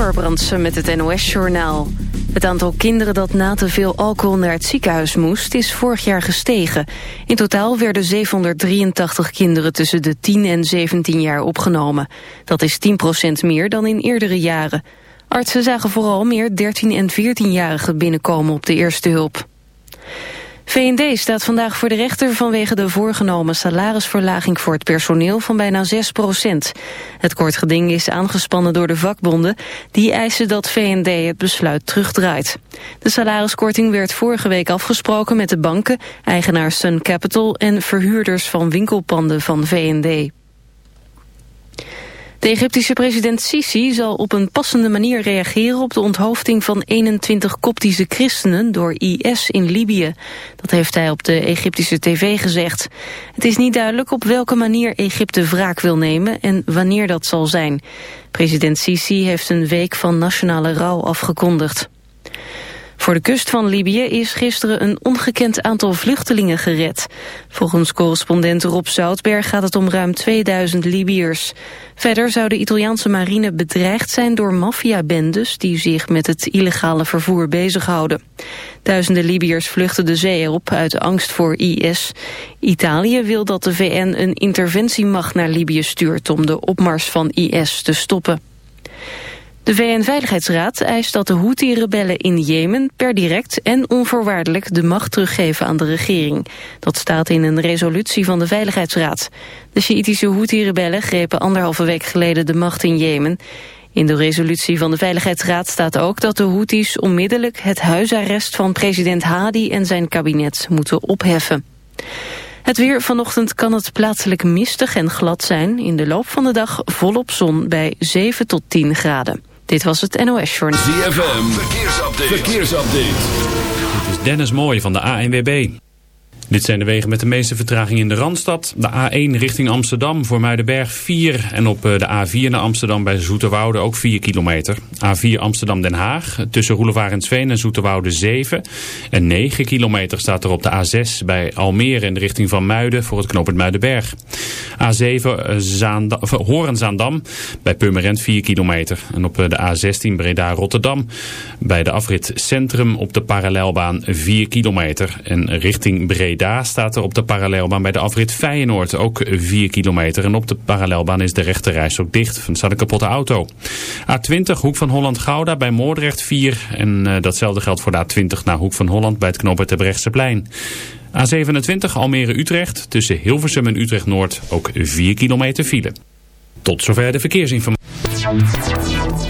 Amber met het NOS-journaal. Het aantal kinderen dat na te veel alcohol naar het ziekenhuis moest... is vorig jaar gestegen. In totaal werden 783 kinderen tussen de 10 en 17 jaar opgenomen. Dat is 10% meer dan in eerdere jaren. Artsen zagen vooral meer 13- en 14-jarigen binnenkomen op de eerste hulp. VND staat vandaag voor de rechter vanwege de voorgenomen salarisverlaging voor het personeel van bijna 6 procent. Het kort geding is aangespannen door de vakbonden. Die eisen dat VND het besluit terugdraait. De salariskorting werd vorige week afgesproken met de banken, eigenaar Sun Capital en verhuurders van winkelpanden van VND. De Egyptische president Sisi zal op een passende manier reageren op de onthoofding van 21 koptische christenen door IS in Libië. Dat heeft hij op de Egyptische tv gezegd. Het is niet duidelijk op welke manier Egypte wraak wil nemen en wanneer dat zal zijn. President Sisi heeft een week van nationale rouw afgekondigd. Voor de kust van Libië is gisteren een ongekend aantal vluchtelingen gered. Volgens correspondent Rob Zoutberg gaat het om ruim 2000 Libiërs. Verder zou de Italiaanse marine bedreigd zijn door maffiabendes... die zich met het illegale vervoer bezighouden. Duizenden Libiërs vluchten de zee op uit angst voor IS. Italië wil dat de VN een interventiemacht naar Libië stuurt... om de opmars van IS te stoppen. De VN-veiligheidsraad eist dat de Houthi-rebellen in Jemen per direct en onvoorwaardelijk de macht teruggeven aan de regering. Dat staat in een resolutie van de Veiligheidsraad. De Sjiitische Houthi-rebellen grepen anderhalve week geleden de macht in Jemen. In de resolutie van de Veiligheidsraad staat ook dat de Houthis onmiddellijk het huisarrest van president Hadi en zijn kabinet moeten opheffen. Het weer vanochtend kan het plaatselijk mistig en glad zijn. In de loop van de dag volop zon bij 7 tot 10 graden. Dit was het NOS Journal. ZFM, verkeersupdate. verkeersupdate. Dit is Dennis Mooij van de ANWB. Dit zijn de wegen met de meeste vertraging in de Randstad. De A1 richting Amsterdam voor Muidenberg 4. En op eh, de A4 naar Amsterdam bij Zoeterwoude ook 4 kilometer. A4 Amsterdam-Den Haag tussen Roelevarensveen en Zoeterwoude 7. En 9 kilometer staat er op de A6 bij Almere in de richting van Muiden voor het knooppunt Muidenberg. A7 uh, Horenzaandam bij Purmerend 4 kilometer. En op eh, de A16 Breda-Rotterdam bij de afrit Centrum op de parallelbaan 4 kilometer. En richting Breda daar staat er op de parallelbaan bij de afrit Feyenoord ook 4 kilometer. En op de parallelbaan is de rechterreis ook dicht. Er staat een kapotte auto. A20 Hoek van Holland-Gouda bij Moordrecht 4. En uh, datzelfde geldt voor de A20 naar Hoek van Holland bij het knooppunt plein. A27 Almere-Utrecht tussen Hilversum en Utrecht-Noord ook 4 kilometer file. Tot zover de verkeersinformatie.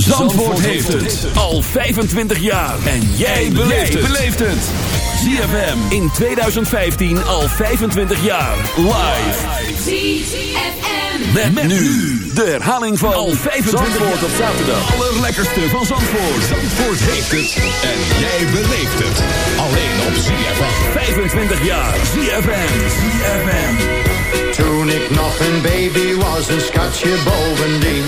Zandvoort, heeft het. Al 25 jaar. En jij beleeft het. ZFM in 2015 al 25 jaar. Live. ZFM. Met, met nu de herhaling van al 25 Zandvoort op zaterdag. Allerlekkerste van Zandvoort. Zandvoort heeft het. En jij beleeft het. Alleen op ZFM. 25 jaar. ZFM. ZFM. Ik nog een baby was, een schatje bovendien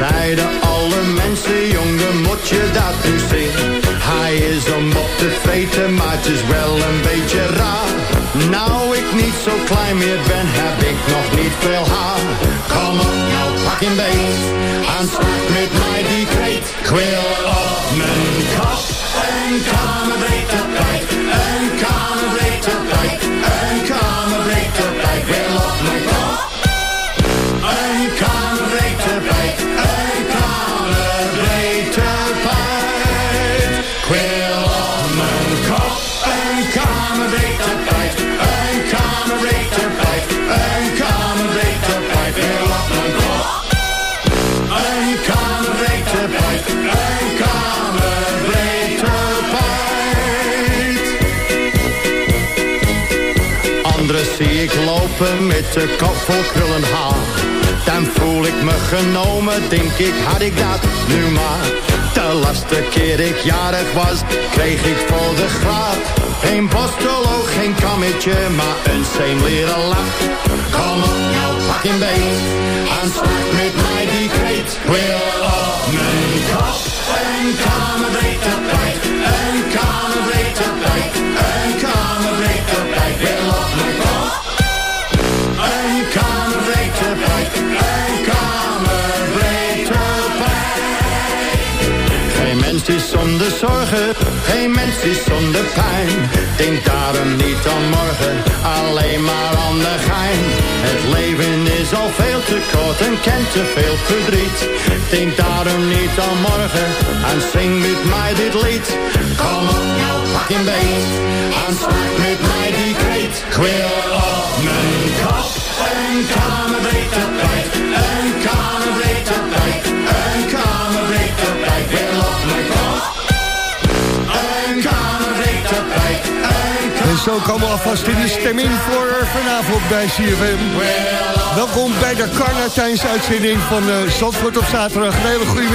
Zeiden alle mensen, jongen, moet je dat nu zien? Hij is om op te vreten, maar het is wel een beetje raar. Nou ik niet zo klein meer ben, heb ik nog niet veel haar. Kom op, nou pak een beet, aan met mij die kreet. Ik wil op mijn kop, een kamerbreed tapijt, een kamerbreed met de kop vol krullen haar. Dan voel ik me genomen, denk ik, had ik dat nu maar. De laatste keer ik jarig was, kreeg ik voor de graad. Geen borstel, ook geen kammetje, maar een leren lap. Kom nou, pak een beet, met mij die kreet. Zorgen, geen mens is zonder pijn. Denk daarom niet aan morgen, alleen maar aan de gein. Het leven is al veel te kort en kent te veel verdriet. Denk daarom niet aan morgen en zing met mij dit lied. Kom op nou, pak een beet, en slag met mij die kreet. Ik wil op mijn kop, een kamerbreed tapijt, En zo komen we alvast in de stemming voor vanavond bij CFM. Welkom bij de Carnatijns uitzending van uh, Zandvoort op zaterdag. Een hele goede.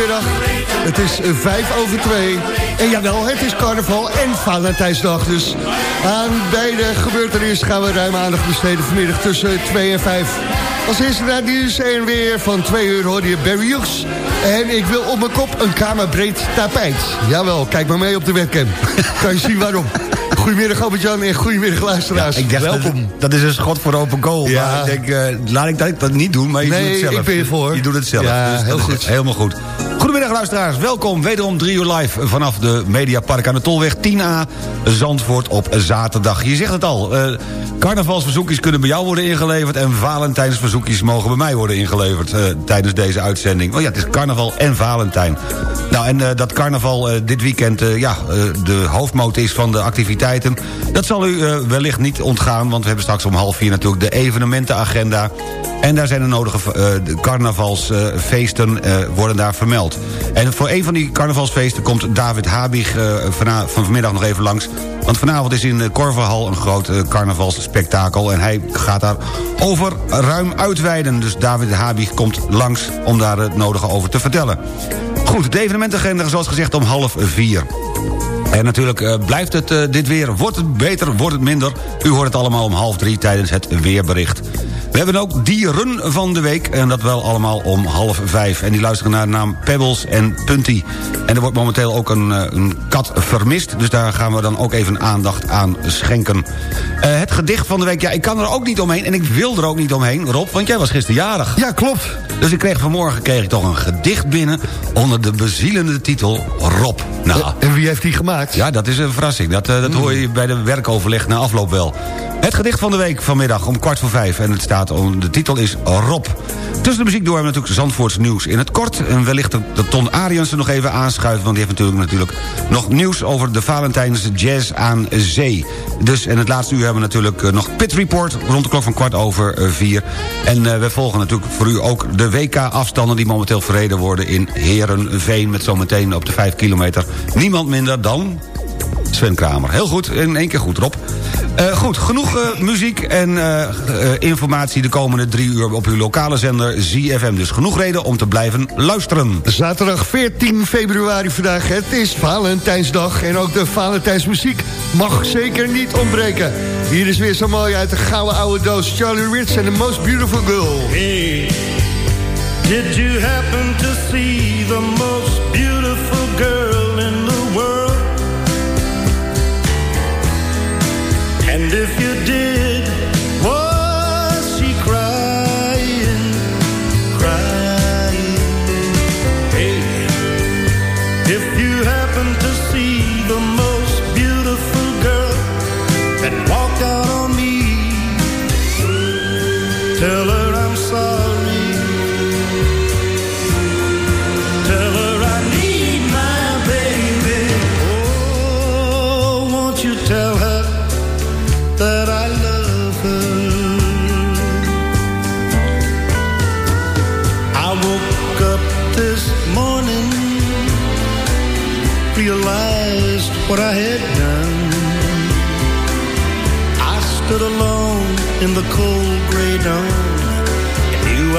Het is uh, vijf over twee. En jawel, het is carnaval en Valentijnsdag. Dus aan beide gebeurtenissen gaan we ruim aandacht besteden vanmiddag tussen 2 en 5. Als eerste naar nieuws en weer van 2 uur hoor je Barry Hughes. En ik wil op mijn kop een kamerbreed tapijt. Jawel, kijk maar mee op de webcam. kan je zien waarom. Goedemiddag Albert-Jan en goedemiddag luisteraars. ik dacht, Welkom. Dat, dat is een schot voor open goal. Ja. Maar ik denk, eh, laat ik dat, niet doen, maar je Nee, doet het zelf. ik ben ervoor. Je doet het zelf. Ja, Dus heel goed. Helemaal goed. Luisteraars, welkom. Wederom 3 uur live vanaf de Mediapark aan de Tolweg 10A. Zandvoort op zaterdag. Je zegt het al, eh, carnavalsverzoekjes kunnen bij jou worden ingeleverd... en Valentijnsverzoekjes mogen bij mij worden ingeleverd eh, tijdens deze uitzending. Oh ja, het is carnaval en Valentijn. Nou, en eh, dat carnaval dit weekend ja, de hoofdmoot is van de activiteiten... dat zal u wellicht niet ontgaan, want we hebben straks om half vier natuurlijk de evenementenagenda... En daar zijn de nodige carnavalsfeesten worden daar vermeld. En voor een van die carnavalsfeesten komt David Habig eh, van vanmiddag nog even langs. Want vanavond is in de Korverhal een groot eh, carnavalsspektakel... en hij gaat daar over ruim uitweiden. Dus David Habig komt langs om daar het nodige over te vertellen. Goed, de evenementagenda zoals gezegd om half vier. En natuurlijk eh, blijft het eh, dit weer. Wordt het beter, wordt het minder? U hoort het allemaal om half drie tijdens het weerbericht. We hebben ook dieren van de week. En dat wel allemaal om half vijf. En die luisteren naar de naam Pebbles en Punty. En er wordt momenteel ook een, eh, een kat vermist. Dus daar gaan we dan ook even aandacht aan schenken. Eh, het gedicht van de week. Ja, ik kan er ook niet omheen. En ik wil er ook niet omheen, Rob. Want jij was gisteren jarig. Ja, klopt. Dus ik kreeg vanmorgen kreeg ik toch een gedicht binnen... onder de bezielende titel Rob. Nou, En wie heeft die gemaakt? ja, dat is een verrassing. Dat, eh, dat hoor je bij de werkoverleg na afloop wel. Het gedicht van de week vanmiddag om kwart voor vijf. En het staat om, de titel is Rob. Tussen de muziek door hebben we natuurlijk Zandvoorts nieuws in het kort. En wellicht dat Ton Ariensen nog even aanschuift... want die heeft natuurlijk, natuurlijk nog nieuws over de Valentijns Jazz aan Zee. Dus in het laatste uur hebben we natuurlijk eh, nog Pit Report... rond de klok van kwart over eh, vier. En eh, we volgen natuurlijk voor u ook de WK-afstanden... die momenteel verreden worden in Herenveen... met zometeen op de vijf kilometer niemand minder dan... Sven Kramer. Heel goed, in één keer goed, Rob. Eh, goed, genoeg eh, muziek en eh, eh, informatie de komende drie uur op uw lokale zender ZFM. Dus genoeg reden om te blijven luisteren. Zaterdag 14 februari vandaag. Het is Valentijnsdag en ook de Valentijnsmuziek mag zeker niet ontbreken. Hier is weer zo mooi uit de gouden oude doos. Charlie Ritz en The Most Beautiful Girl. Hey, did you happen to see the most beautiful girl And if you did,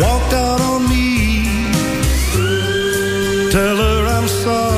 walked out on me, tell her I'm sorry.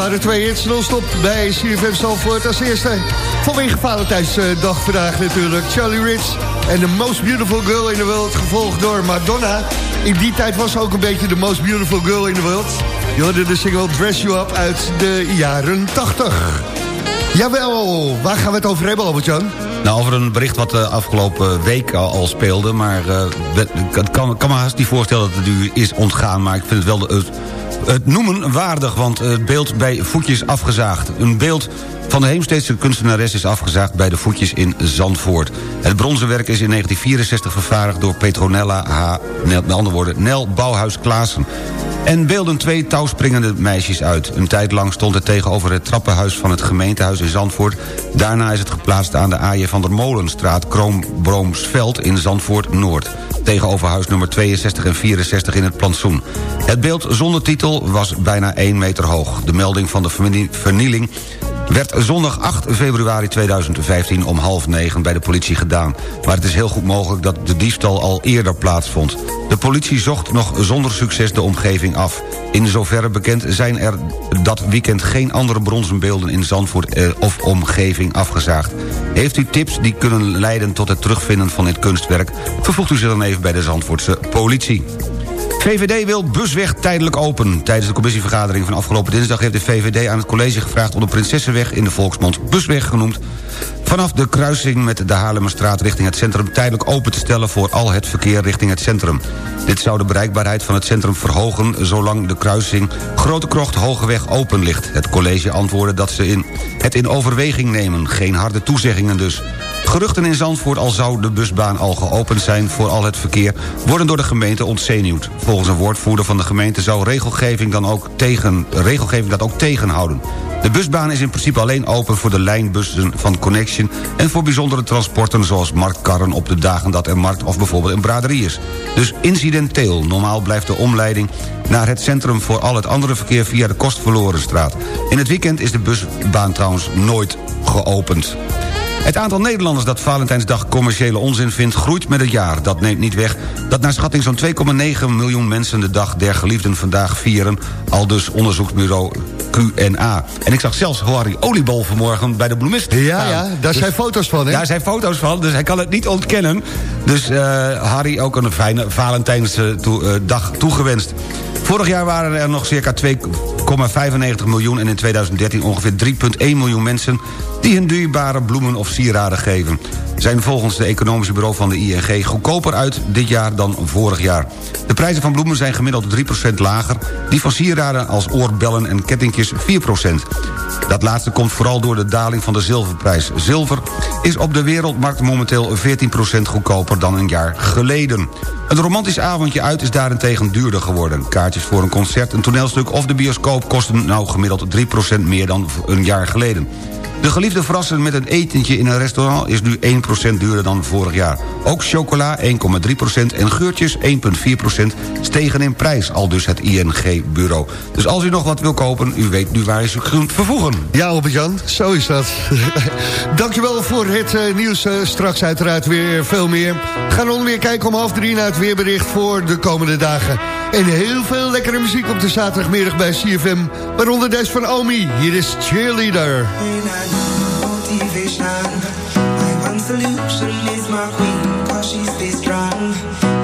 Waren twee hits non-stop bij CFM Zalvoort. Als eerste vanwege Valentijnsdag vandaag natuurlijk. Charlie Ritz en The Most Beautiful Girl in the World. Gevolgd door Madonna. In die tijd was ze ook een beetje de Most Beautiful Girl in the World. Je hoorde de single Dress You Up uit de jaren 80. Jawel, waar gaan we het over hebben Albert-Jan? Nou, over een bericht wat de afgelopen week al, speelde... maar ik kan, kan me haast niet voorstellen dat het u is ontgaan... maar ik vind het wel de, het, noemen waardig, want het beeld bij voetjes afgezaagd. Een beeld van de Heemsteedse kunstenares is afgezaagd bij de voetjes in Zandvoort. Het bronzen werk is in 1964 vervaardigd door Petronella H. Met andere woorden, Nel Bouwhuis Klaassen en beelden twee touwspringende meisjes uit. Een tijd lang stond het tegenover het trappenhuis van het gemeentehuis in Zandvoort. Daarna is het geplaatst aan de A.J. van der Molenstraat, Kroombroomsveld in Zandvoort-Noord. Tegenover huis nummer 62 en 64 in het plantsoen. Het beeld zonder titel was bijna 1 meter hoog. De melding van de vernieling werd zondag 8 februari 2015 om half negen bij de politie gedaan. Maar het is heel goed mogelijk dat de diefstal al eerder plaatsvond. De politie zocht nog zonder succes de omgeving af. In zoverre bekend zijn er dat weekend geen andere bronzen beelden in Zandvoort eh, of omgeving afgezaagd. Heeft u tips die kunnen leiden tot het terugvinden van dit kunstwerk? Vervoegt u zich dan even bij de Zandvoortse politie. VVD wil busweg tijdelijk open. Tijdens de commissievergadering van afgelopen dinsdag... heeft de VVD aan het college gevraagd om de Prinsessenweg... in de volksmond busweg genoemd... vanaf de kruising met de Haarlemmerstraat richting het centrum... tijdelijk open te stellen voor al het verkeer richting het centrum. Dit zou de bereikbaarheid van het centrum verhogen... zolang de kruising Grote Krocht Hogeweg open ligt. Het college antwoordde dat ze het in overweging nemen. Geen harde toezeggingen dus. Geruchten in Zandvoort al zou de busbaan al geopend zijn voor al het verkeer... worden door de gemeente ontzenuwd. Volgens een woordvoerder van de gemeente zou regelgeving, dan ook tegen, regelgeving dat ook tegenhouden. De busbaan is in principe alleen open voor de lijnbussen van Connection... en voor bijzondere transporten zoals marktkarren op de dagen dat er markt of bijvoorbeeld een braderie is. Dus incidenteel. Normaal blijft de omleiding naar het centrum voor al het andere verkeer via de Kostverlorenstraat. In het weekend is de busbaan trouwens nooit geopend. Het aantal Nederlanders dat Valentijnsdag commerciële onzin vindt... groeit met het jaar. Dat neemt niet weg dat naar schatting zo'n 2,9 miljoen mensen... de dag der geliefden vandaag vieren. Al dus onderzoeksbureau QNA. En ik zag zelfs Harry Oliebol vanmorgen bij de bloemist. Ja, ja, daar zijn foto's van, hè? Daar zijn foto's van, dus hij kan het niet ontkennen. Dus uh, Harry ook een fijne Valentijnsdag toegewenst. Vorig jaar waren er nog circa 2,95 miljoen... en in 2013 ongeveer 3,1 miljoen mensen... die hun dierbare bloemen of sieraden geven. Zijn volgens de economische bureau van de ING goedkoper uit dit jaar dan vorig jaar. De prijzen van bloemen zijn gemiddeld 3% lager... die van sieraden als oorbellen en kettingjes 4%. Dat laatste komt vooral door de daling van de zilverprijs. Zilver is op de wereldmarkt momenteel 14% goedkoper dan een jaar geleden. Een romantisch avondje uit is daarentegen duurder geworden. Kaartjes voor een concert, een toneelstuk of de bioscoop... kosten nou gemiddeld 3% meer dan een jaar geleden. De geliefde verrassen met een etentje in een restaurant... is nu 1% duurder dan vorig jaar. Ook chocola 1,3% en geurtjes 1,4% stegen in prijs. Al dus het ING-bureau. Dus als u nog wat wil kopen, u weet nu waar u zich kunt vervoegen. Ja, Albert-Jan, zo is dat. Dankjewel voor het uh, nieuws. Uh, straks uiteraard weer veel meer. Gaan onder weer kijken om half drie naar het weerbericht voor de komende dagen. En heel veel lekkere muziek op de zaterdagmiddag bij CFM. Waaronder deze van Omi. Hier is Cheerleader. solution is my queen, cause she stays strong.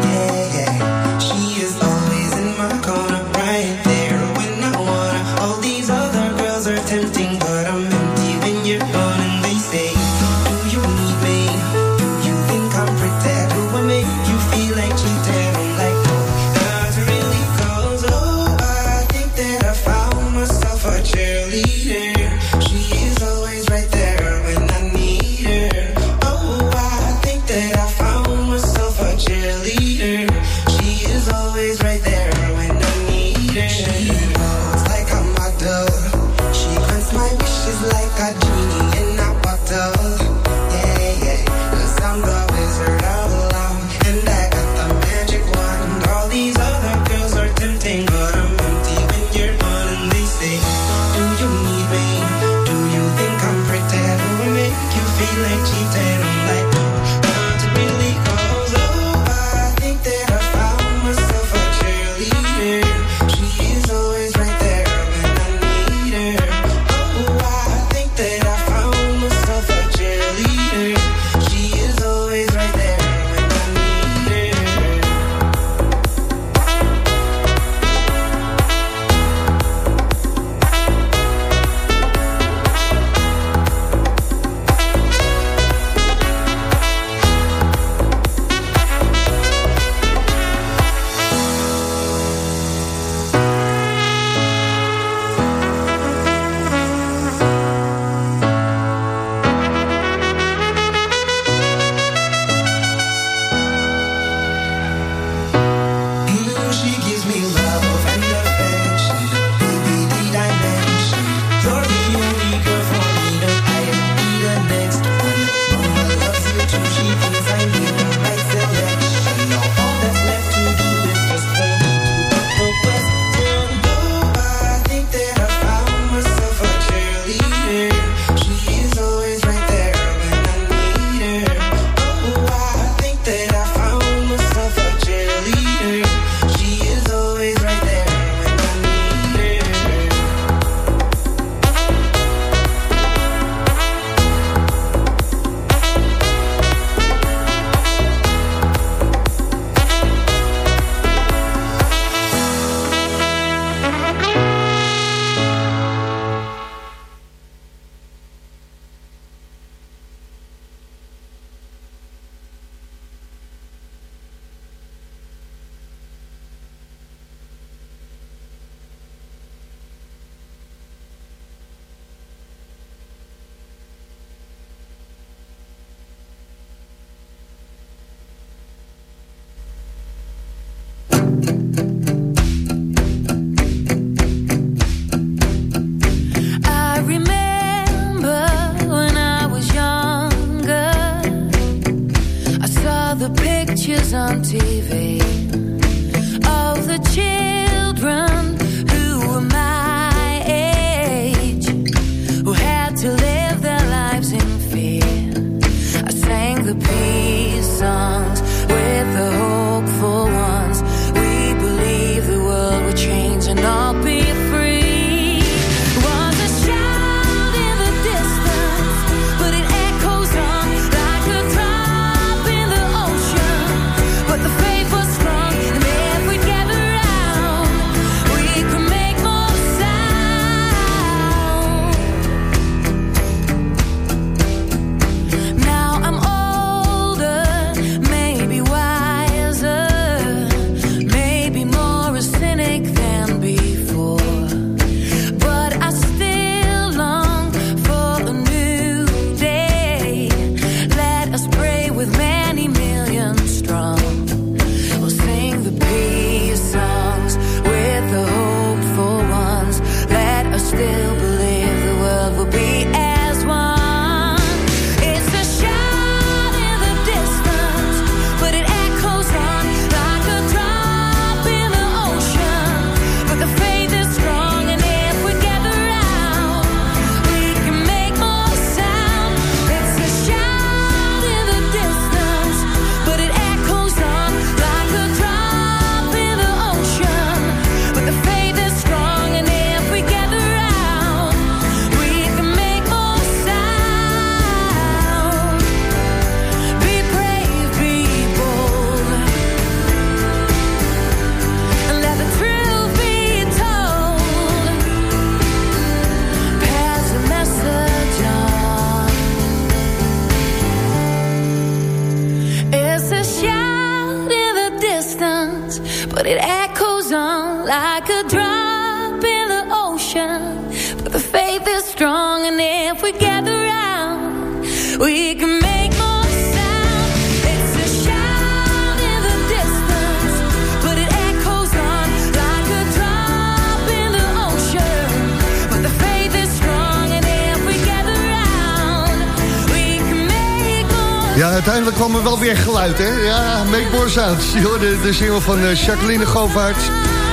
Uiteindelijk kwam er wel weer geluid, hè? Ja, Make More Sounds. Je hoorde de single van eh, Jacqueline Govaert.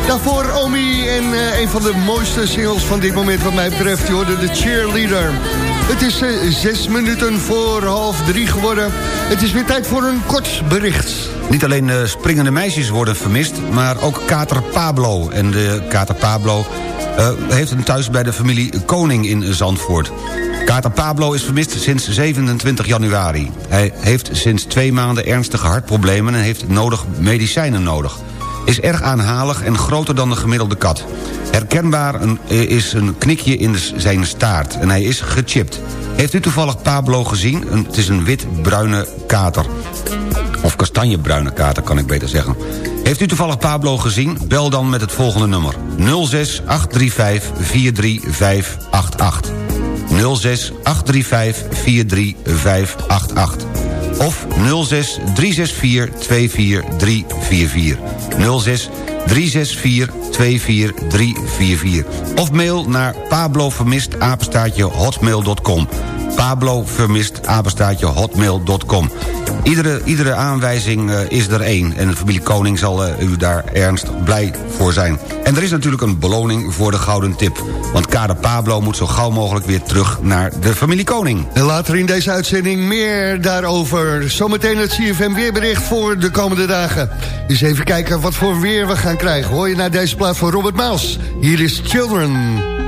Daarvoor Omi en eh, een van de mooiste singles van dit moment wat mij betreft. Je hoorde de Cheerleader. Het is eh, zes minuten voor half drie geworden. Het is weer tijd voor een kort bericht. Niet alleen eh, springende meisjes worden vermist, maar ook kater Pablo. En de kater Pablo heeft een thuis bij de familie Koning in Zandvoort. Kater Pablo is vermist sinds 27 januari. Hij heeft sinds twee maanden ernstige hartproblemen... en heeft nodig medicijnen nodig. Is erg aanhalig en groter dan de gemiddelde kat. Herkenbaar eh, is een knikje in zijn staart en hij is gechipt. Heeft u toevallig Pablo gezien? Het is een wit-bruine kater. Of kastanjebruine kater, kan ik beter zeggen. Heeft u toevallig Pablo gezien? Bel dan met het volgende nummer. 06 835 43588. 06 835 43588. Of 06 364 24344. 06 364 24344. Of mail naar pablovermist apenstaartje hotmail.com. Pablo vermist apenstaartje hotmail.com. Iedere, iedere aanwijzing eh, is er één. En de familie Koning zal eh, u daar ernstig blij voor zijn. En er is natuurlijk een beloning voor de gouden tip. Want kader Pablo moet zo gauw mogelijk weer terug naar de familie Koning. En later in deze uitzending meer daarover. Zometeen het CFM weerbericht voor de komende dagen. Dus even kijken wat voor weer we gaan krijgen. Hoor je naar deze plaat van Robert Maals. Hier is Children. Children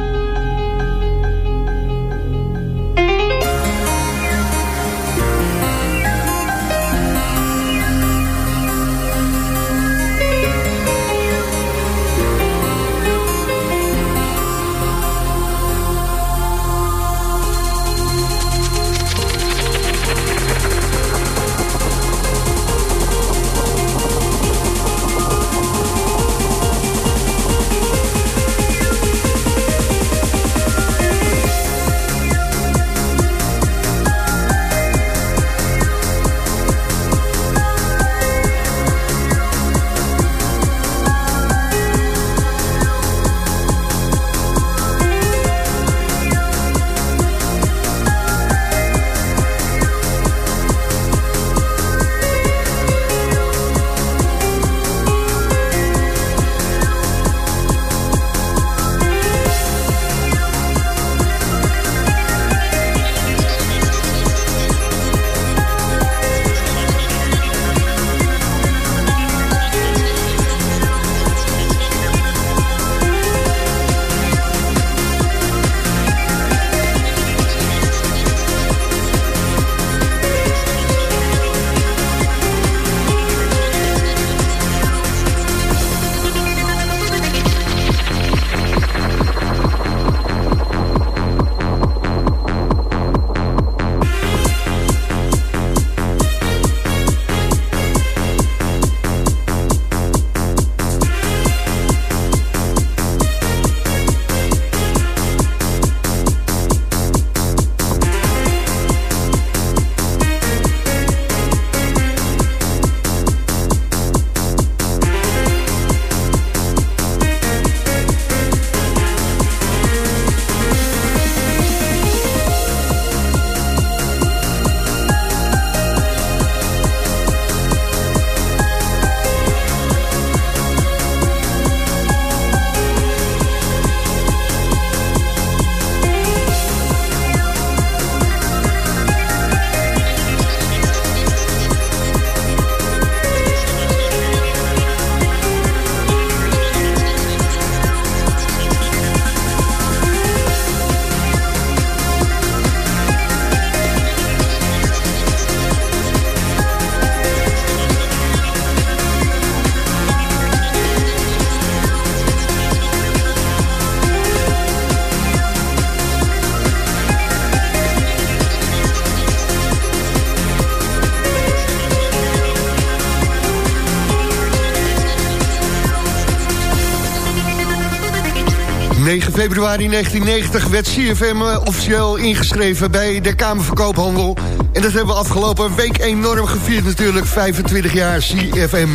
9 februari 1990 werd CFM eh, officieel ingeschreven bij de Kamer van Koophandel. En dat hebben we afgelopen week enorm gevierd natuurlijk, 25 jaar CFM.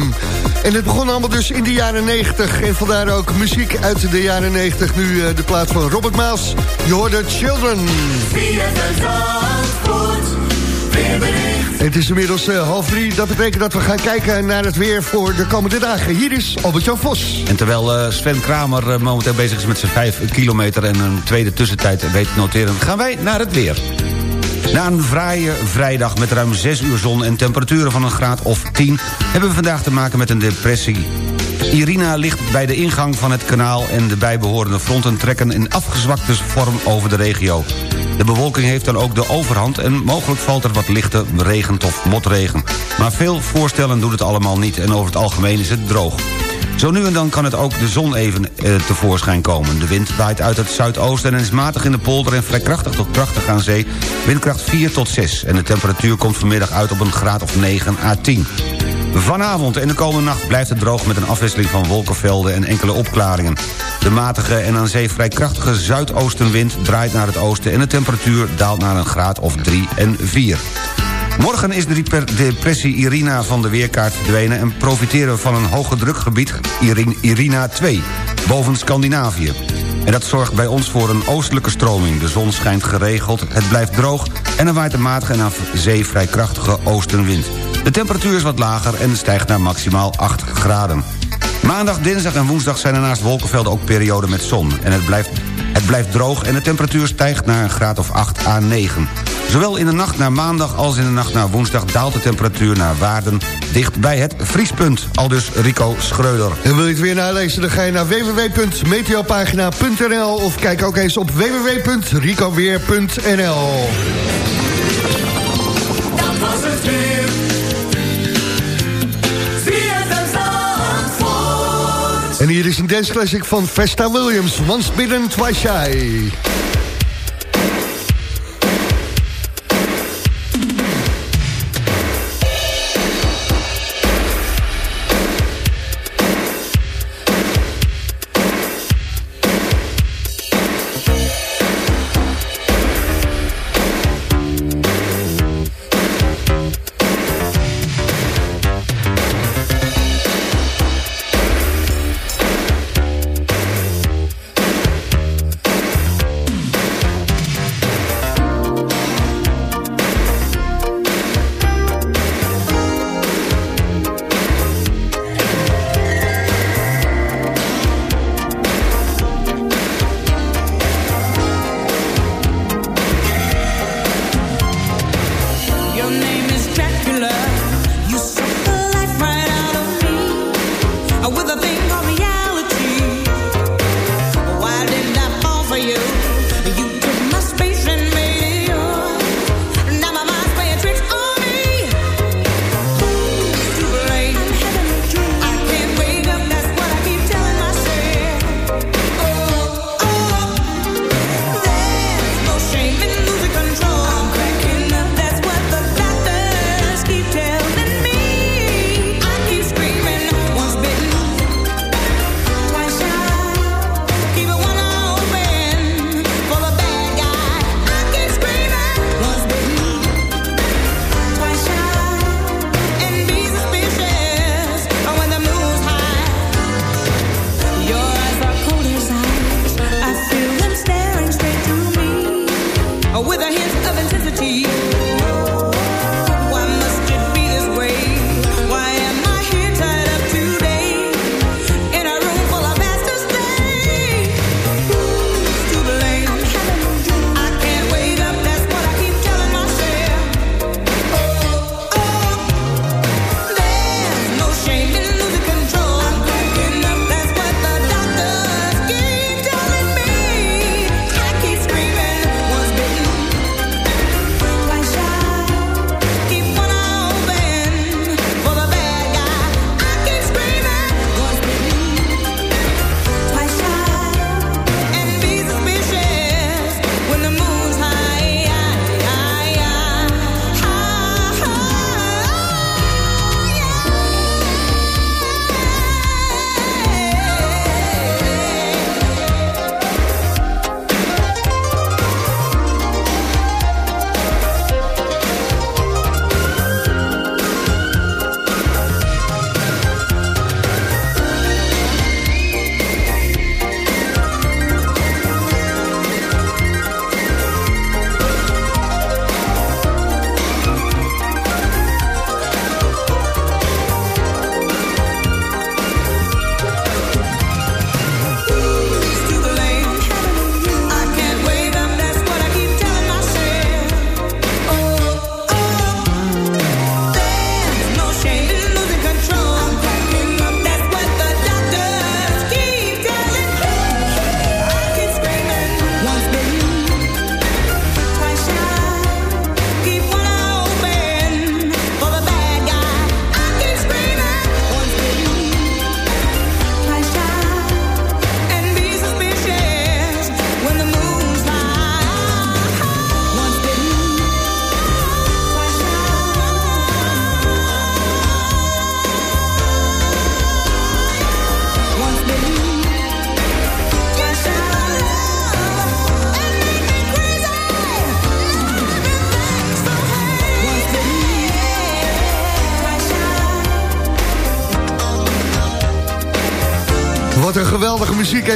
En het begon allemaal dus in de jaren 90 en vandaar ook muziek uit de jaren 90. Nu eh, de plaats van Robert Maas, je hoorde Children. Het is inmiddels eh, half drie. Dat betekent dat we gaan kijken naar het weer voor de komende dagen. Hier is Albert-Jan Vos. En terwijl eh, Sven Kramer eh, momenteel bezig is met zijn 5 kilometer... en een tweede tussentijd weet te noteren... gaan wij naar het weer. Na een fraaie vrijdag met ruim 6 uur zon en temperaturen van een graad of 10... hebben we vandaag te maken met een depressie. Irina ligt bij de ingang van het kanaal... en de bijbehorende fronten trekken in afgezwakte vorm over de regio. De bewolking heeft dan ook de overhand... en mogelijk valt er wat lichte regen of motregen. Maar veel voorstellen doet het allemaal niet... en over het algemeen is het droog. Zo nu en dan kan het ook de zon even eh, tevoorschijn komen. De wind waait uit het zuidoosten en is matig in de polder... en vrij krachtig tot krachtig aan zee, windkracht 4 tot 6. En de temperatuur komt vanmiddag uit op een graad of 9 à 10. Vanavond en de komende nacht blijft het droog met een afwisseling van wolkenvelden en enkele opklaringen. De matige en aan zee vrij krachtige zuidoostenwind draait naar het oosten... en de temperatuur daalt naar een graad of 3 en 4. Morgen is de depressie Irina van de weerkaart verdwenen... en profiteren we van een hoge drukgebied, Irina 2, boven Scandinavië. En dat zorgt bij ons voor een oostelijke stroming. De zon schijnt geregeld, het blijft droog... en er waait een matige en aan zee krachtige oostenwind. De temperatuur is wat lager en stijgt naar maximaal 8 graden. Maandag, dinsdag en woensdag zijn er naast wolkenvelden ook perioden met zon. En het blijft, het blijft droog en de temperatuur stijgt naar een graad of 8 à 9. Zowel in de nacht naar maandag als in de nacht naar woensdag... daalt de temperatuur naar waarden dicht bij het vriespunt. Aldus Rico Schreuder. En wil je het weer nalezen, dan ga je naar www.meteopagina.nl... of kijk ook eens op www.ricoweer.nl. En hier is een dance classic van Vesta Williams. Once bidden, twice shy.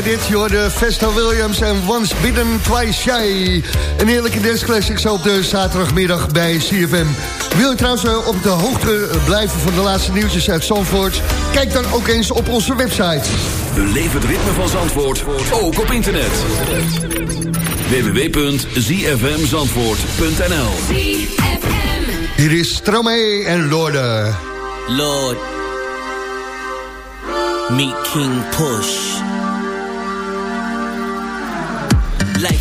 Dit. Je hoorde Festo Williams en Once Bidden Twice Shy. Een heerlijke dance classic zo op de zaterdagmiddag bij CFM. Wil je trouwens eh, op de hoogte blijven van de laatste nieuwtjes uit Zandvoort? Kijk dan ook eens op onze website. Beleef het ritme van Zandvoort, ook op internet. www.zfmzandvoort.nl Hier is Stromae en Lorde. Lord, meet King Push.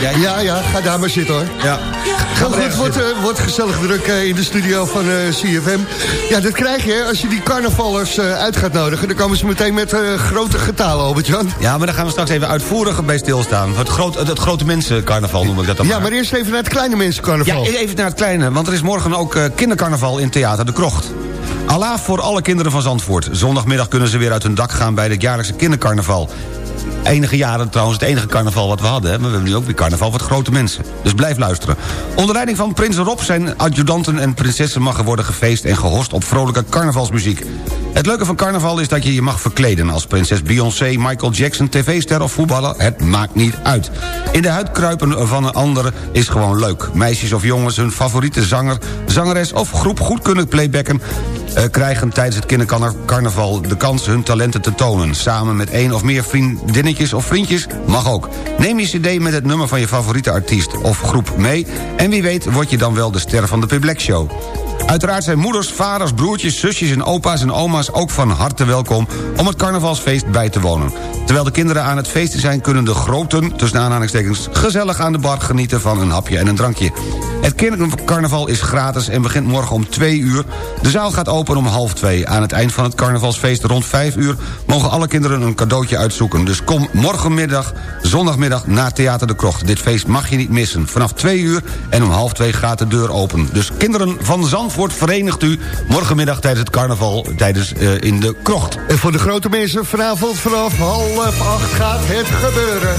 Ja, ja, ja, ga daar maar zitten hoor. Ja. Ga goed, wordt, eh, wordt gezellig druk eh, in de studio van eh, CFM. Ja, dat krijg je hè, als je die carnavallers uit gaat nodigen. Dan komen ze meteen met grote getalen, Albert-Jan. Ja, maar daar gaan we straks even uitvoerig bij stilstaan. Het, groot, het, het grote mensencarnaval noem ik dat dan Ja, maar eerst even naar het kleine mensencarnaval. Ja, even naar het kleine, want er is morgen ook kindercarnaval in Theater de Krocht. Allah voor alle kinderen van Zandvoort. Zondagmiddag kunnen ze weer uit hun dak gaan bij het jaarlijkse kindercarnaval. Enige jaren trouwens het enige carnaval wat we hadden. Maar we hebben nu ook weer carnaval voor grote mensen. Dus blijf luisteren. Onder leiding van Prins Rob zijn adjudanten en prinsessen... mag worden gefeest en gehost op vrolijke carnavalsmuziek. Het leuke van carnaval is dat je je mag verkleden... als prinses Beyoncé, Michael Jackson, tv-ster of voetballer. Het maakt niet uit. In de huid kruipen van een ander is gewoon leuk. Meisjes of jongens hun favoriete zanger, zangeres of groep goed kunnen playbacken... Uh, krijgen tijdens het kindercarnaval de kans hun talenten te tonen. Samen met één of meer vriendinnetjes of vriendjes mag ook. Neem je cd met het nummer van je favoriete artiest of groep mee... en wie weet word je dan wel de ster van de Public Show. Uiteraard zijn moeders, vaders, broertjes, zusjes en opa's en oma's ook van harte welkom om het carnavalsfeest bij te wonen. Terwijl de kinderen aan het feesten zijn kunnen de groten, tussen aanhalingstekens, gezellig aan de bar genieten van een hapje en een drankje. Het kindercarnaval is gratis en begint morgen om 2 uur. De zaal gaat open om half 2. Aan het eind van het carnavalsfeest rond 5 uur mogen alle kinderen een cadeautje uitzoeken. Dus kom morgenmiddag, zondagmiddag naar Theater de Krocht. Dit feest mag je niet missen. Vanaf 2 uur en om half 2 gaat de deur open. Dus kinderen van Zandvoort verenigt u morgenmiddag tijdens het carnaval tijdens, uh, in de Krocht. En voor de grote mensen vanavond vanaf half acht gaat het gebeuren.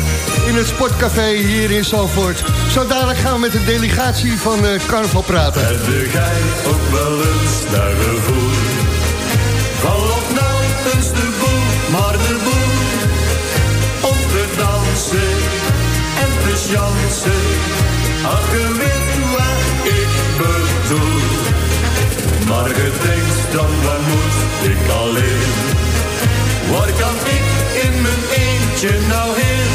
In het sportcafé hier in Zandvoort. Zo dadelijk gaan we met de delegatie van uh, carnaval praten. En de gij ook wel eens naar gevoel. Val op nou eens de boel, maar de boel. Om te dansen en te chansen. Ach, je wat ik bedoel. Maar je denkt dan, waar moet ik alleen? Waar kan ik in mijn eentje nou heen?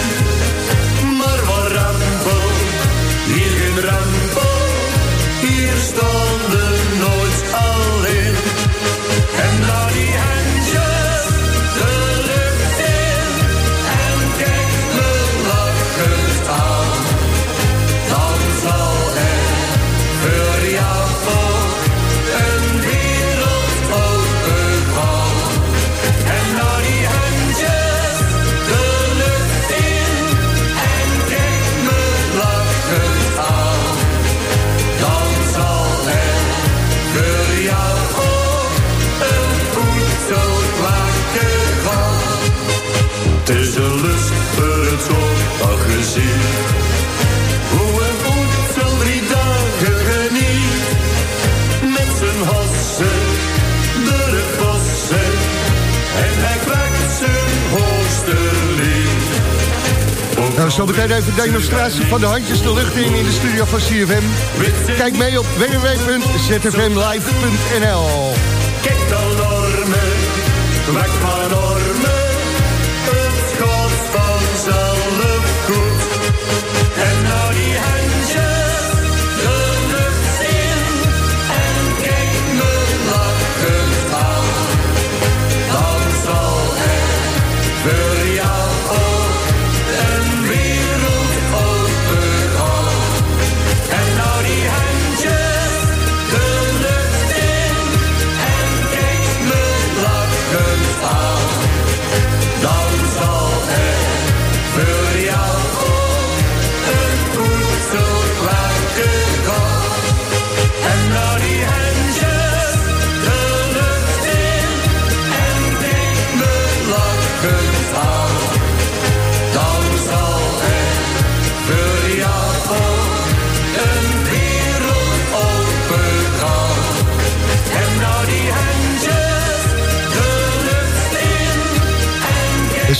Demonstratie van de handjes de lucht in de studio van CFM. Kijk mee op www.zfmlive.nl Kijk dan normen, weg van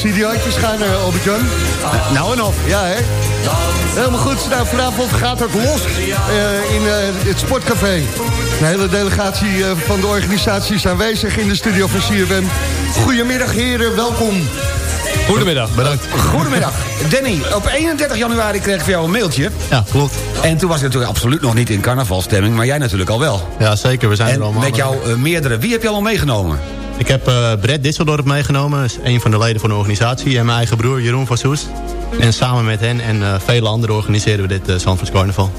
De studiootjes gaan, uh, Albert-Jan. nou en of, ja hè. Helemaal goed, nou, vanavond gaat het los eh, in eh, het sportcafé. De hele delegatie eh, van de organisatie is aanwezig in de studio van CFM. Goedemiddag heren, welkom. Goedemiddag, bedankt. Goedemiddag. Danny, op 31 januari kreeg ik van jou een mailtje. Ja, klopt. En toen was ik natuurlijk absoluut nog niet in carnavalstemming... maar jij natuurlijk al wel. Ja, zeker. We zijn En er allemaal. met jou eh, meerdere. Wie heb je allemaal meegenomen? Ik heb eh Brett Disseldorp meegenomen. is een van de leden van de organisatie. En mijn eigen broer Jeroen van Soest. En samen met hen en eh, vele anderen organiseren we dit uh, Zandvoorts Carnaval.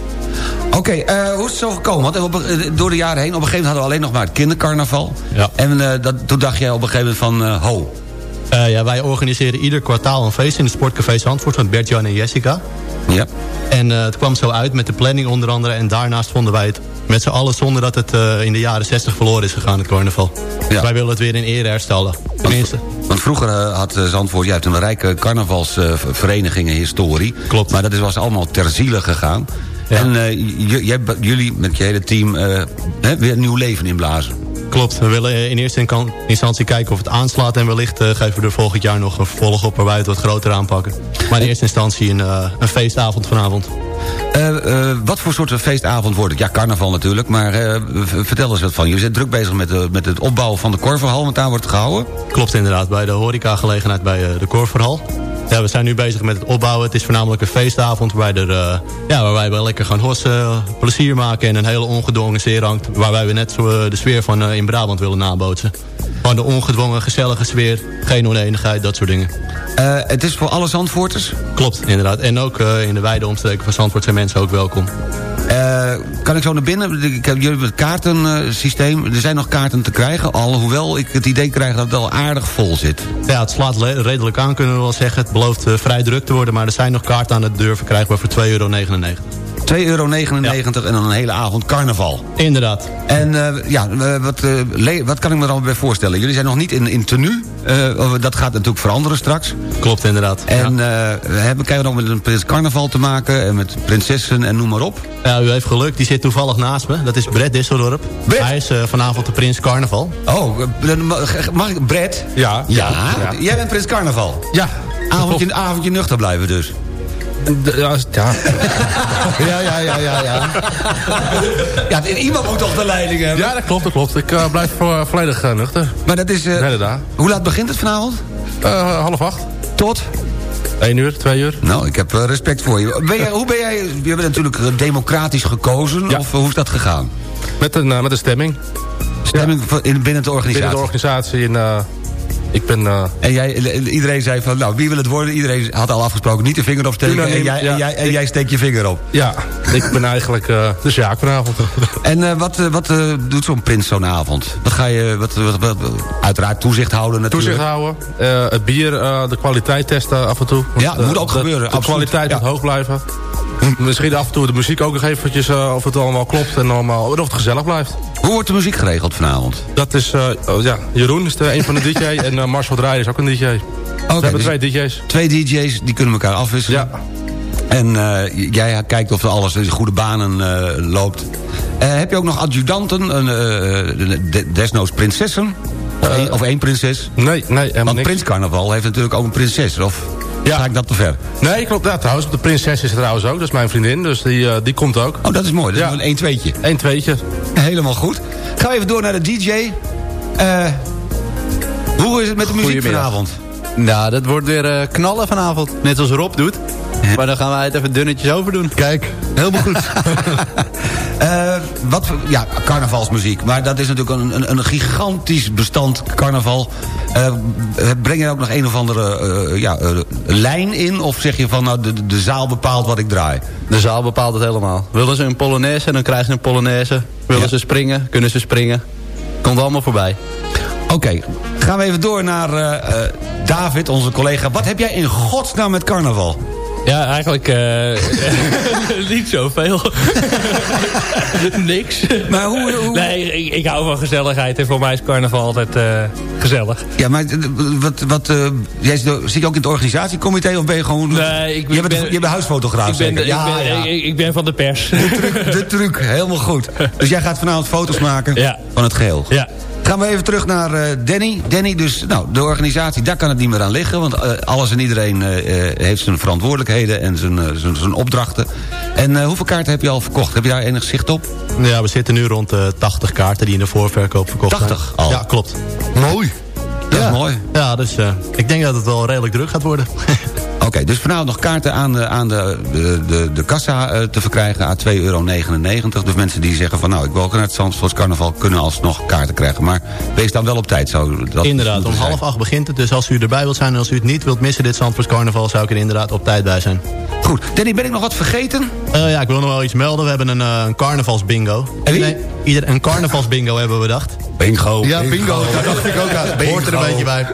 Oké, hoe is het zo gekomen? Want op, door de jaren heen, op een gegeven moment hadden we alleen nog maar het kindercarnaval. Ja. En dat, toen dacht jij op een gegeven moment van, ho. Eh, ja, wij organiseren ieder kwartaal een feest in de Sportcafé Zandvoort van Bert-Jan en Jessica. Ja. En eh, het kwam zo uit met de planning onder andere. En daarnaast vonden wij het met z'n allen zonder dat het eh, in de jaren 60 verloren is gegaan, het carnaval. Dus wij willen het weer in ere herstellen. Tenminste. Want vroeger had Zandvoort, jij hebt een rijke carnavalsverenigingen historie. Klopt. Maar dat is, was allemaal ter ziele gegaan. En eh, j- jij- jullie met je hele team weer een nieuw leven inblazen. Klopt, we willen in eerste instantie kijken of het aanslaat... en wellicht uh, geven we er volgend jaar nog een vervolg op... waarbij we het wat groter aanpakken. Maar in eerste instantie een, uh, een feestavond vanavond. Uh, wat voor soort feestavond wordt het? Ja, carnaval natuurlijk, maar vertel eens wat van. Je bent druk bezig met, met het opbouwen van de Korverhal, want daar wordt het gehouden? Klopt inderdaad, bij de horecagelegenheid bij de Korverhal. Ja, we zijn nu bezig met het opbouwen. Het is voornamelijk een feestavond waarbij, er, uh, ja, waarbij we lekker gaan hossen, plezier maken... en een hele ongedwongen sfeer hangt... waarbij we net zo, de sfeer van uh, in Brabant willen nabootsen. Gewoon de ongedwongen, gezellige sfeer, geen oneenigheid, dat soort dingen. Uh, het is voor alle Zandvoorters? Klopt, inderdaad. En ook in de wijde omstreken van Zandvoort zijn mensen ook welkom. Uh, kan ik zo naar binnen? Ik heb, jullie hebben het kaartensysteem. Er zijn nog kaarten te krijgen. Alhoewel ik het idee krijg dat het al aardig vol zit. Ja, het slaat redelijk aan kunnen we wel zeggen. Het belooft uh, vrij druk te worden. Maar er zijn nog kaarten aan het deur verkrijgbaar voor 2,99 euro. 2,99 euro ja. en dan een hele avond carnaval. Inderdaad. En uh, ja, wat, wat kan ik me er allemaal bij voorstellen? Jullie zijn nog niet in, in tenue. dat gaat natuurlijk veranderen straks. Klopt, inderdaad. En ja. we hebben, krijgen we nog met een prins carnaval te maken... en met prinsessen en noem maar op. Ja, u heeft geluk. Die zit toevallig naast me. Dat is Brett Disseldorp. Hij is vanavond de prins carnaval. Oh, mag ik... Brett? Ja. Ja? ja. Jij bent prins carnaval? Ja. Avondje, avondje nuchter blijven dus. Ja, ja. ja, ja, ja, ja, ja. ja, iemand moet toch de leiding hebben? Ja, dat klopt, dat klopt. Ik uh, blijf uh, volledig uh, nuchter. Maar dat is... Uh, hoe laat begint het vanavond? half acht. Tot? 1 uur, 2 uur. Nou, ik heb respect voor je. Ben jij hoe ben jij... Je bent natuurlijk democratisch gekozen. Ja. Of hoe is dat gegaan? Met een, met een stemming. Stemming ja. in, binnen de organisatie? Binnen de organisatie in... Ik ben... Uh... En jij, iedereen zei van, nou, wie wil het worden? Iedereen had al afgesproken niet de vinger opsteken. En jij, ja, en, jij, en jij steekt je vinger op. Ja, ik ben eigenlijk uh, de zaak vanavond. En uh, wat, wat doet zo'n prins zo'n avond? Wat ga je, wat, wat, wat, uiteraard toezicht houden natuurlijk. Toezicht houden. het bier, de kwaliteit testen af en toe. Ja, dat moet ook gebeuren. De, de kwaliteit moet hoog blijven. Misschien af en toe de muziek ook nog eventjes uh, of het allemaal klopt en allemaal, of het gezellig blijft. Hoe wordt de muziek geregeld vanavond? Dat is, uh, oh, ja, Jeroen is de, een van de DJ en uh, Marcel Draaier is ook een DJ. Okay, We hebben dus twee DJ's. Twee DJ's, die kunnen elkaar afwisselen. Ja. En jij kijkt of er alles in goede banen loopt. heb je ook nog adjudanten, desnoods prinsessen? Of, één, of één prinses? Nee, nee, Want Prins Carnaval heeft natuurlijk ook een prinses, of... Ja. Ga ik dat te ver? Nee, klopt. Ja, trouwens, de prinses is er trouwens ook. Dat is mijn vriendin, dus die, uh, die komt ook. Oh, dat is mooi. Dat ja. is een 1 tweetje. 1 tweetje. Helemaal goed. Gaan we even door naar de DJ. Uh, hoe is het met de muziek vanavond? Nou, dat wordt weer uh, knallen vanavond. Net als Rob doet. Maar dan gaan wij het even dunnetjes over doen. Kijk, helemaal goed. uh, wat ja, carnavalsmuziek. Maar dat is natuurlijk een, een, een gigantisch bestand carnaval. Uh, breng je ook nog een of andere uh, ja, lijn in? Of zeg je van, nou, de, de zaal bepaalt wat ik draai? De zaal bepaalt het helemaal. Willen ze een polonaise, dan krijgen ze een polonaise. Willen ja. ze springen, kunnen ze springen. Komt allemaal voorbij. Oké, okay. Gaan we even door naar David, onze collega. Wat heb jij in godsnaam met carnaval? Ja, eigenlijk uh, niet zoveel. Niks. Maar hoe, hoe... Nee, ik, ik, hou van gezelligheid. En voor mij is carnaval altijd uh, gezellig. Ja, maar wat, wat, uh, jij zit, zit je ook in het organisatiecomité? Of ben je gewoon... Nee, ik ben... Je bent, je bent huisfotograaf ik ben? Ja, ik, ben, ja. Ik, ik, ben van de pers. De truc, de truc, helemaal goed. Dus jij gaat vanavond foto's maken ja. van het geheel? Ja. Gaan we even terug naar uh, Danny. Danny, dus nou, de organisatie, daar kan het niet meer aan liggen. Want uh, alles en iedereen uh, heeft zijn verantwoordelijkheden en zijn, zijn, zijn opdrachten. En hoeveel kaarten heb je al verkocht? Heb je daar enig zicht op? Ja, we zitten nu rond de 80 kaarten die in de voorverkoop verkocht 80 zijn. al? Ja, klopt. Mooi. Dat ja. is mooi. Ja, dus ik denk dat het wel redelijk druk gaat worden. Oké, okay, dus vanavond nog kaarten aan de, aan de, de, de, de kassa uh, te verkrijgen aan 2,99 euro. Dus mensen die zeggen van nou, ik wil ook naar het Zandvoorts carnaval... kunnen alsnog kaarten krijgen. Maar wees dan wel op tijd. Zou dat inderdaad, om half acht begint het. Dus als u erbij wilt zijn en als u het niet wilt missen, dit Zandvoorts carnaval... zou ik er inderdaad op tijd bij zijn. Goed. Danny, ben ik nog wat vergeten? Uh, ja, ik wil nog wel iets melden. We hebben een, uh, een carnavalsbingo. En wie? Nee, ieder, een carnavalsbingo hebben we bedacht. Bingo. Ja, bingo. bingo. Daar dacht ik ook aan. Bingo. Hoort er een beetje bij.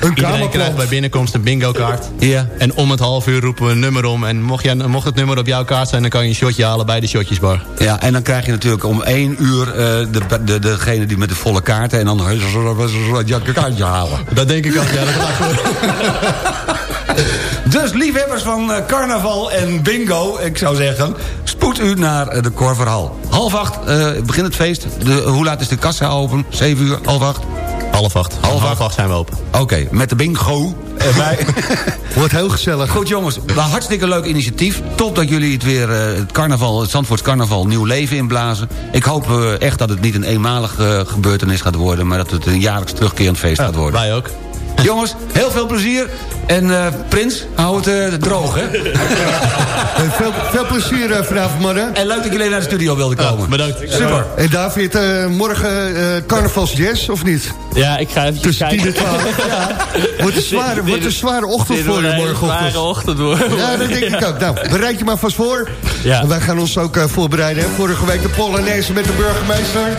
een Iedereen krijgt bij binnenkomst een bingo kaart. Ja. En om het half uur roepen we een nummer om. En mocht, je, mocht het nummer op jouw kaart zijn, dan kan je een shotje halen bij de shotjesbar. Ja, en dan krijg je natuurlijk om één uur uh, de, de, degene die met de volle kaarten... en dan je kaartje halen. Dat denk ik ook, ja. Dat gaat goed. Dus liefhebbers van eh, carnaval en bingo, ik zou zeggen... spoed u naar eh, de Korverhal. Half acht eh, begint het feest. De, hoe laat is de kassa open? Zeven uur, half acht? Half acht. Half, acht zijn we open. Oké, met de bingo erbij. Wordt heel gezellig. Goed jongens, een hartstikke leuk initiatief. Top dat jullie het weer, het carnaval, het Zandvoorts carnaval, nieuw leven inblazen. Ik hoop echt dat het niet een eenmalige eh, gebeurtenis gaat worden... maar dat het een jaarlijks terugkerend feest gaat worden. Wij ook. Jongens, heel veel plezier. En eh, Prins, hou het eh, droog, hè? En veel, veel plezier eh, vanavond, mannen. En leuk dat jullie naar de studio wilden komen. bedankt. Super. En David, eh, morgen eh carnavals jazz, of niet? Ja, ik ga even Tussen kijken. 10 en 12. Ja. Wordt een zware, wordt een zware ochtend voor je morgenochtend. zware ochtend hoor. Ja, dat denk ik ook. Nou, bereid je maar vast voor. Ja. En wij gaan ons ook eh, voorbereiden. hè. Vorige week de Polonaise met de burgemeester.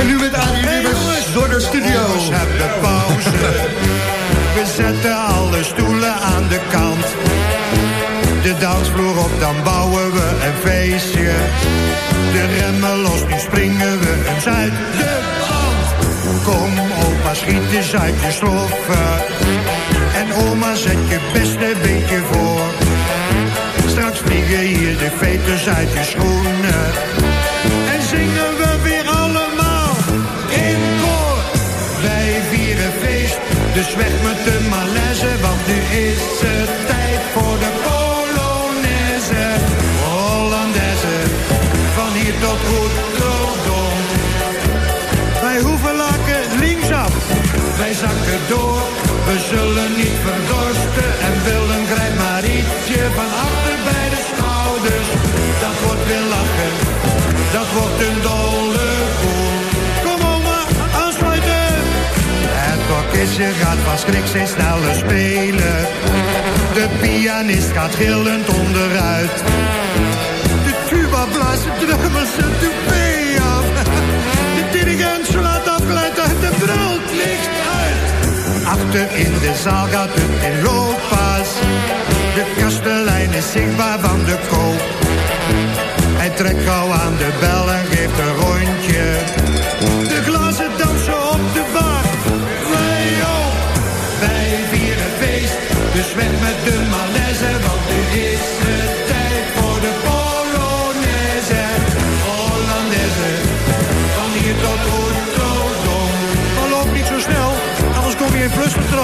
En nu met Arie Ribbers door de studio. Pauze. We zetten alle stoelen aan de kant. De dansvloer op, dan bouwen we een feestje. De remmen los, nu springen we eens uit de band. Kom, opa, schiet eens uit je sloffen. En oma, zet je beste beentje voor. Straks vliegen hier de veters uit je schoenen. En zingen we weer allemaal in koor. Wij vieren dus weg met de malaise. Want nu is het tijd voor de Polonaise. Hollandaise, van hier tot Rotterdam. Wij hoeven lakken linksaf, wij zakken door. We zullen niet verdorsten en willen grijp maar ietsje van achter bij de schouders. Dat wordt weer lachen, dat wordt een dolle Gaat van schrik steeds sneller spelen. De pianist gaat gillend onderuit. De tuba blaast de drummers een toupee af. De dirigent slaat afgeleid uit de brult licht uit. Achter in de zaal gaat het in looppas. De kastelein is zichtbaar van de koop. Hij trekt gauw aan de bel en geeft een rondje. De glazen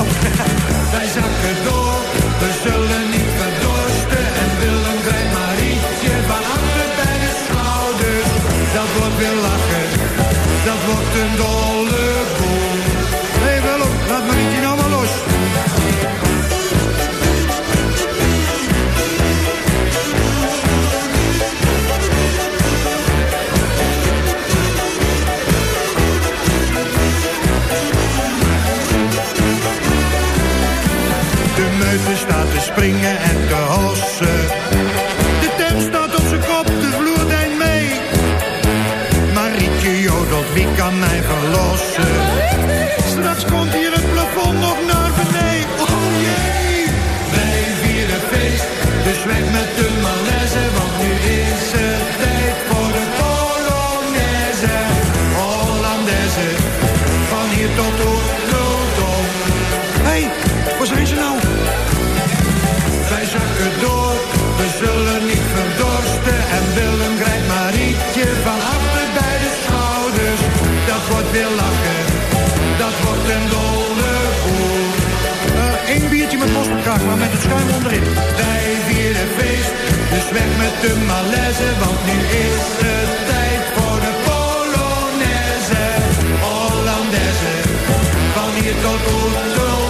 flusvertrap. wij zakken door, we zullen niet verdorsten. En Willem grijpt maar ietsje van bij de schouders. Dat wordt weer lachen, dat wordt een dolle springen en te Lachen, dat wordt een dolle boel. Eén biertje met mosterdkraag, maar met het schuim onderin. Wij vieren feest, dus weg met de malaise. Want nu is het tijd voor de Polonaise. Hollandaise, van hier tot Rotterdam.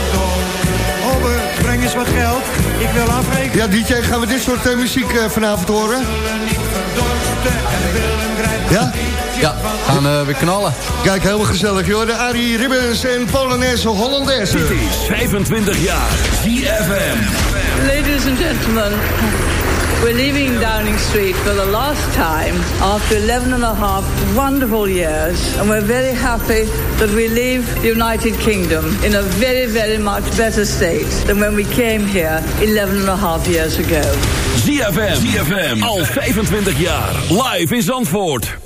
Obbe, breng eens wat geld, ik wil afrekenen. Ja, DJ, gaan we dit soort eh, muziek eh, vanavond horen? Ja? Ja, gaan eh, weer knallen. Kijk, helemaal gezellig, joh. De Arie Ribbons en Polonaise Hollandaise. 25 jaar. ZFM. Ladies and gentlemen, we're leaving Downing Street for the last time after 11 and a half wonderful years. And we're very happy that we leave the United Kingdom in a very, very much better state than when we came here 11 and a half years ago. ZFM. ZFM. Al 25 jaar. Live in Zandvoort.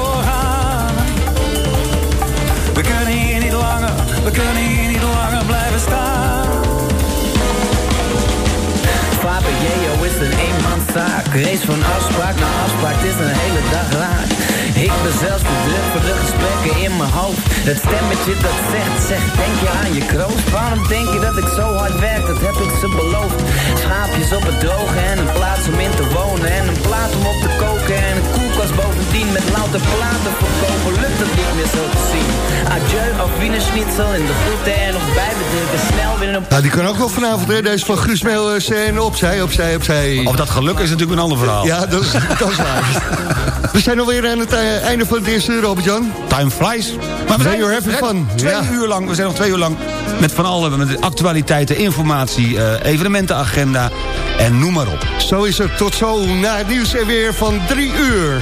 We kunnen hier niet langer, we kunnen hier niet langer blijven staan. Vader Jeo is een eenmanszaak. Race van afspraak naar afspraak, het is een hele dag raak. Ik ben zelfs bedrukt voor de gesprekken in mijn hoofd. Het stemmetje dat zegt, zegt, denk je aan je kroost? Waarom denk je dat ik zo hard werk, dat heb ik ze beloofd. Schaapjes op het droge en een plaats om in te wonen. En een plaat om op te koken en een koelkast bovendien. Met louter platen verkopen, lukt het niet meer zo te zien. Adieu, auf Wiener Schnitzel in de groeten en nog bijbedrukken. Snel weer op... Nou, die kan ook wel vanavond, hè? Deze van Guus Meeuwis en opzij, opzij, opzij. Of dat geluk is natuurlijk een ander verhaal. Ja, dat is, dat is waar. We zijn alweer aan het eh, einde van het eerste uur, Robert-Jan. Time flies. Maar we Zijn we zijn fun. Twee Ja. uur lang, we zijn nog twee uur lang met van alle met actualiteiten, informatie, eh, evenementenagenda en noem maar op. Zo is het. Tot zo na het nieuws en weer van drie uur.